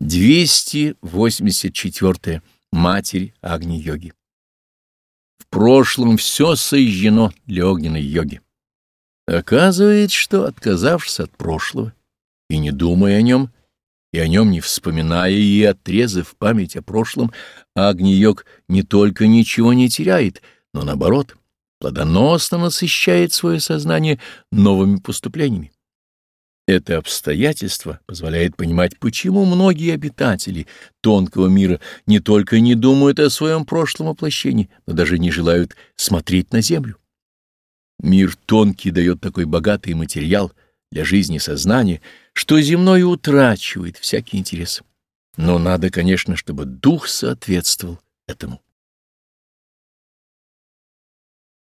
284. Матерь Агни-йоги. В прошлом все сожжено для огненной йоги. Оказывается, что, отказавшись от прошлого и не думая о нем, и о нем не вспоминая и отрезав память о прошлом, Агни-йог не только ничего не теряет, но, наоборот, плодоносно насыщает свое сознание новыми поступлениями. Это обстоятельство позволяет понимать, почему многие обитатели тонкого мира не только не думают о своем прошлом воплощении, но даже не желают смотреть на Землю. Мир тонкий дает такой богатый материал для жизни сознания, что земной утрачивает всякий интерес. Но надо, конечно, чтобы дух соответствовал этому.